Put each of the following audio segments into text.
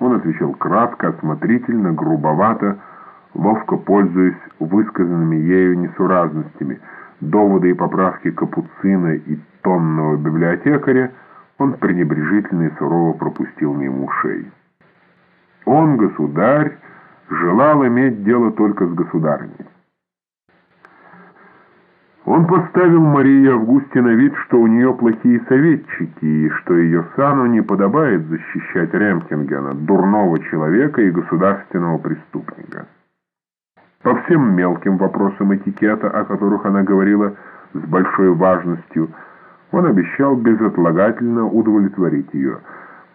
Он отвечал кратко, осмотрительно, грубовато, ловко пользуясь высказанными ею несуразностями. Доводы и поправки Капуцина и тонного библиотекаря он пренебрежительно и сурово пропустил мимо ушей. Он, государь, желал иметь дело только с государыней. Он поставил Марии Августе на вид, что у нее плохие советчики, и что ее сану не подобает защищать Ремкингена, дурного человека и государственного преступника. По всем мелким вопросам этикета, о которых она говорила с большой важностью, он обещал безотлагательно удовлетворить ее,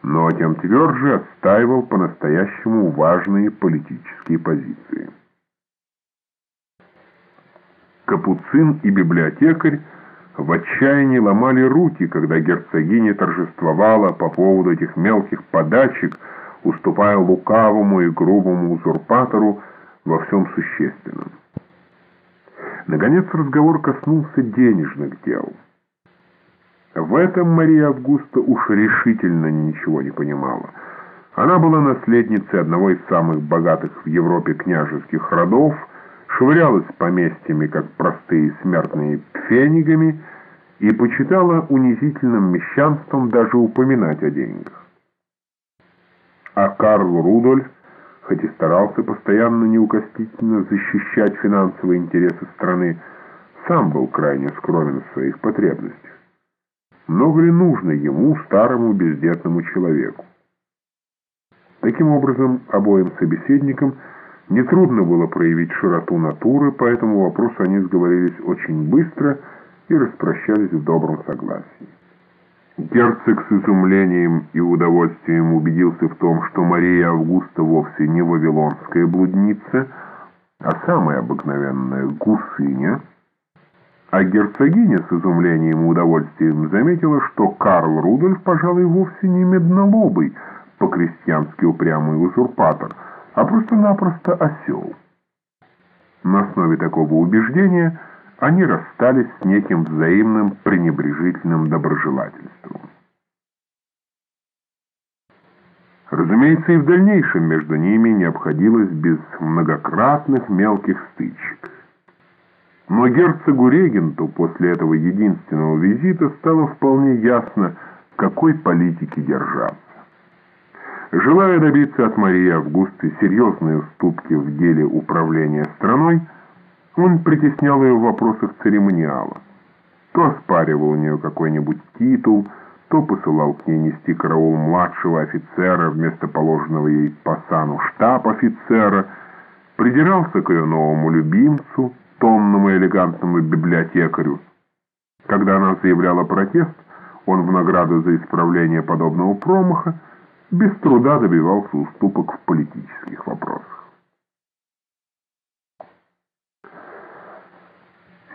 но тем тверже отстаивал по-настоящему важные политические позиции. Капуцин и библиотекарь в отчаянии ломали руки, когда герцогиня торжествовала по поводу этих мелких подачек, уступая лукавому и грубому узурпатору во всем существенном. Наконец разговор коснулся денежных дел. В этом Мария Августа уж решительно ничего не понимала. Она была наследницей одного из самых богатых в Европе княжеских родов, швырялась поместьями, как простые смертные пфенигами, и почитала унизительным мещанством даже упоминать о деньгах. А Карл Рудольф, хоть и старался постоянно неукоснительно защищать финансовые интересы страны, сам был крайне скромен в своих потребностях. Много ли нужно ему, старому бездетному человеку? Таким образом, обоим собеседникам – Нетрудно было проявить широту натуры, по этому вопросу они сговорились очень быстро и распрощались в добром согласии. Герцог с изумлением и удовольствием убедился в том, что Мария Августа вовсе не вавилонская блудница, а самая обыкновенная гусыня, а герцогиня с изумлением и удовольствием заметила, что Карл Рудольф, пожалуй, вовсе не меднолобый, по-крестьянски упрямый узурпатор – а просто-напросто осел. На основе такого убеждения они расстались с неким взаимным пренебрежительным доброжелательством. Разумеется, и в дальнейшем между ними не обходилось без многократных мелких стычек. Но герцогу-регенту после этого единственного визита стало вполне ясно, какой политики держаться. Желая добиться от Марии Августы серьезной уступки в деле управления страной, он притеснял ее в вопросах церемониала. То оспаривал у нее какой-нибудь титул, то посылал к ней нести караул младшего офицера вместо положенного ей по сану штаб-офицера, придирался к ее новому любимцу, томному элегантному библиотекарю. Когда она заявляла протест, он в награду за исправление подобного промаха без труда добивался уступок в политических вопросах.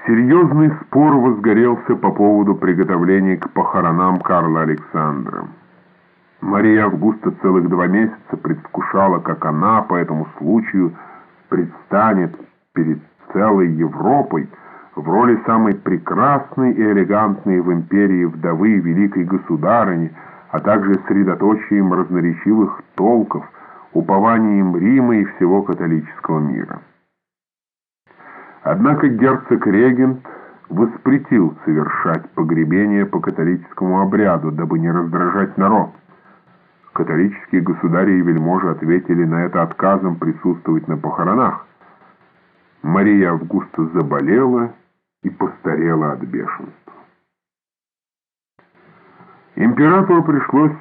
Серьезный спор возгорелся по поводу приготовления к похоронам Карла Александра. Мария Августа целых два месяца предвкушала, как она по этому случаю предстанет перед целой Европой в роли самой прекрасной и элегантной в империи вдовы великой государыни, а также средоточием разноречивых толков, упованием Рима и всего католического мира. Однако герцог-регент воспретил совершать погребение по католическому обряду, дабы не раздражать народ. Католические государи и вельможи ответили на это отказом присутствовать на похоронах. Мария Августа заболела и постарела от бешенства. Императору пришлось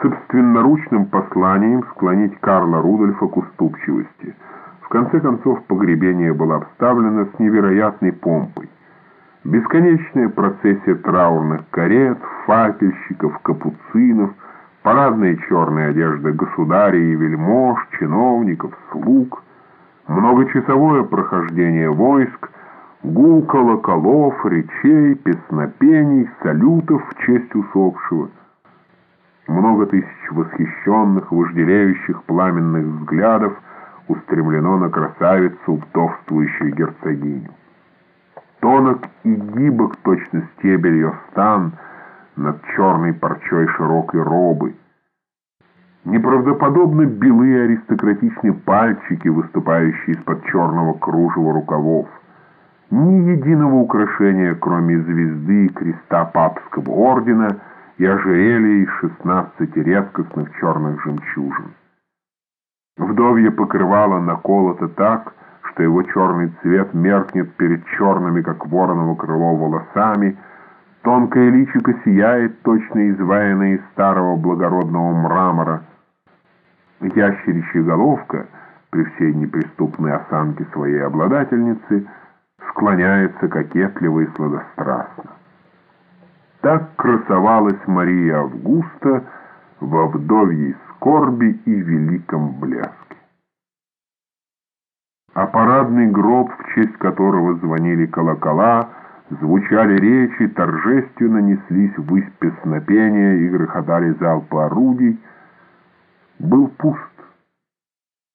собственноручным посланием склонить Карла Рудольфа к уступчивости. В конце концов, погребение было обставлено с невероятной помпой. Бесконечная процессия траурных карет, факельщиков, капуцинов, парадные черные одежды государей и вельмож, чиновников, слуг, многочасовое прохождение войск — Гул колоколов, речей, песнопений, салютов в честь усопшего. Много тысяч восхищенных, вожделеющих пламенных взглядов устремлено на красавицу, вдовствующую герцогиню. Тонок и гибок точно стебель ее стан над черной парчой широкой робы. Неправдоподобно белые аристократичные пальчики, выступающие из-под черного кружева рукавов. Ни единого украшения, кроме звезды креста папского ордена и ожерелья из шестнадцати редкостных черных жемчужин. Вдовье покрывало наколото так, что его черный цвет меркнет перед черными, как вороново крыло, волосами, тонкое личико сияет, точно изваянное из старого благородного мрамора. Ящеричья головка, при всей неприступной осанке своей обладательницы, склоняется кокетливо и сладострастно. Так красовалась Мария Августа во вдовьей скорби и великом блеске а парадный гроб, в честь которого звонили колокола, звучали речи, торжественно неслись ввысь песнопения и грохотали залпы орудий, был пуст.